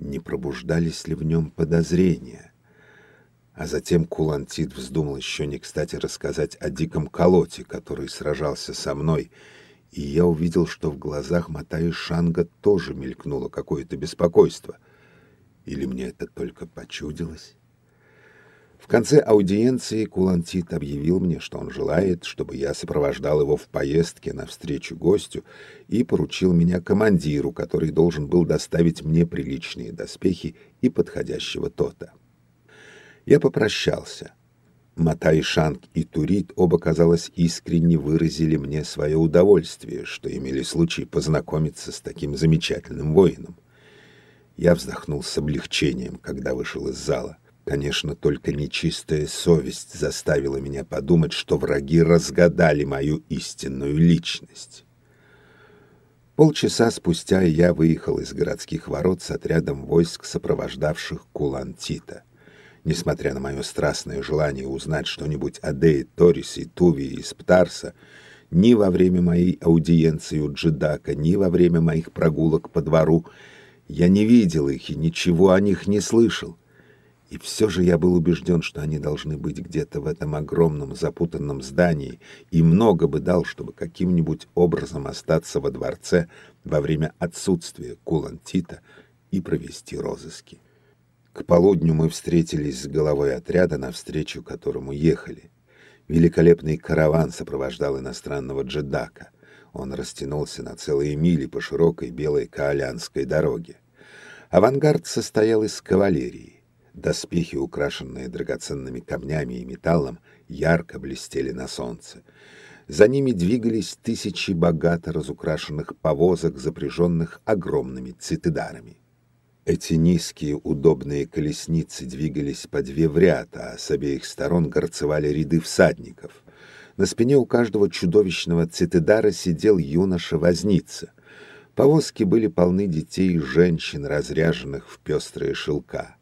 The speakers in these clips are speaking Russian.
не пробуждались ли в нем подозрения. А затем Кулантит вздумал еще не кстати рассказать о диком колоте, который сражался со мной, и я увидел, что в глазах Матаи Шанга тоже мелькнуло какое-то беспокойство. Или мне это только почудилось? В конце аудиенции Кулантит объявил мне, что он желает, чтобы я сопровождал его в поездке навстречу гостю, и поручил меня командиру, который должен был доставить мне приличные доспехи и подходящего тота. Я попрощался. Матай Шанг и Турит оба, казалось, искренне выразили мне свое удовольствие, что имели случай познакомиться с таким замечательным воином. Я вздохнул с облегчением, когда вышел из зала — Конечно, только нечистая совесть заставила меня подумать, что враги разгадали мою истинную личность. Полчаса спустя я выехал из городских ворот с отрядом войск, сопровождавших Кулантита. Несмотря на мое страстное желание узнать что-нибудь о Дее Торисе, Тувии и Сптарса, ни во время моей аудиенции у Джедака, ни во время моих прогулок по двору я не видел их и ничего о них не слышал. И все же я был убежден, что они должны быть где-то в этом огромном запутанном здании, и много бы дал, чтобы каким-нибудь образом остаться во дворце во время отсутствия Кулантита и провести розыски. К полудню мы встретились с головой отряда, навстречу которому ехали. Великолепный караван сопровождал иностранного джедака. Он растянулся на целые мили по широкой белой каолянской дороге. Авангард состоял из кавалерии. Доспехи, украшенные драгоценными камнями и металлом, ярко блестели на солнце. За ними двигались тысячи богато разукрашенных повозок, запряженных огромными цитидарами. Эти низкие удобные колесницы двигались по две в ряд, а с обеих сторон горцевали ряды всадников. На спине у каждого чудовищного цитидара сидел юноша-возница. Повозки были полны детей и женщин, разряженных в пестрые шелка.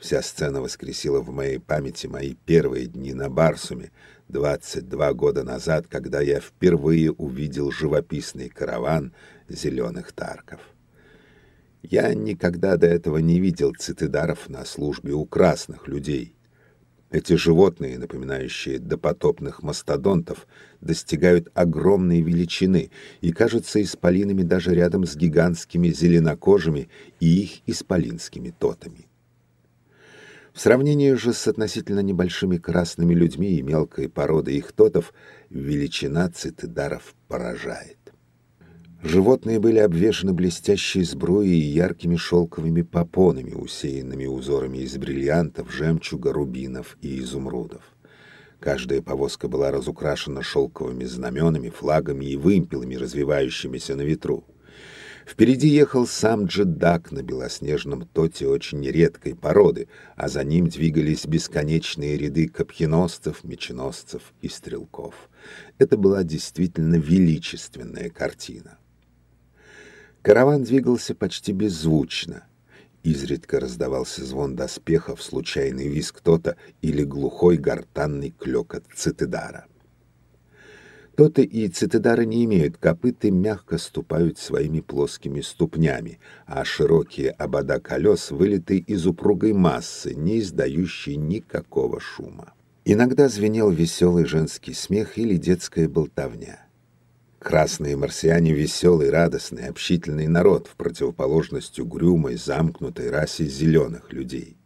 Вся сцена воскресила в моей памяти мои первые дни на Барсуме, 22 года назад, когда я впервые увидел живописный караван зеленых тарков. Я никогда до этого не видел цитидаров на службе у красных людей. Эти животные, напоминающие допотопных мастодонтов, достигают огромной величины и кажутся исполинами даже рядом с гигантскими зеленокожими и их исполинскими тотами. В сравнении же с относительно небольшими красными людьми и мелкой породой их тотов, величина цитидаров поражает. Животные были обвешаны блестящей сбруей и яркими шелковыми попонами, усеянными узорами из бриллиантов, жемчуга, рубинов и изумрудов. Каждая повозка была разукрашена шелковыми знаменами, флагами и вымпелами, развивающимися на ветру. Впереди ехал сам джедак на белоснежном тоте очень редкой породы, а за ним двигались бесконечные ряды копьеносцев, меченосцев и стрелков. Это была действительно величественная картина. Караван двигался почти беззвучно. Изредка раздавался звон доспехов, случайный визг кто-то или глухой гортанный клёкот цитидара. Тоты и цитидары не имеют копыт и мягко ступают своими плоскими ступнями, а широкие обода колес вылиты из упругой массы, не издающей никакого шума. Иногда звенел веселый женский смех или детская болтовня. Красные марсиане — веселый, радостный, общительный народ в противоположность угрюмой, замкнутой расе зеленых людей.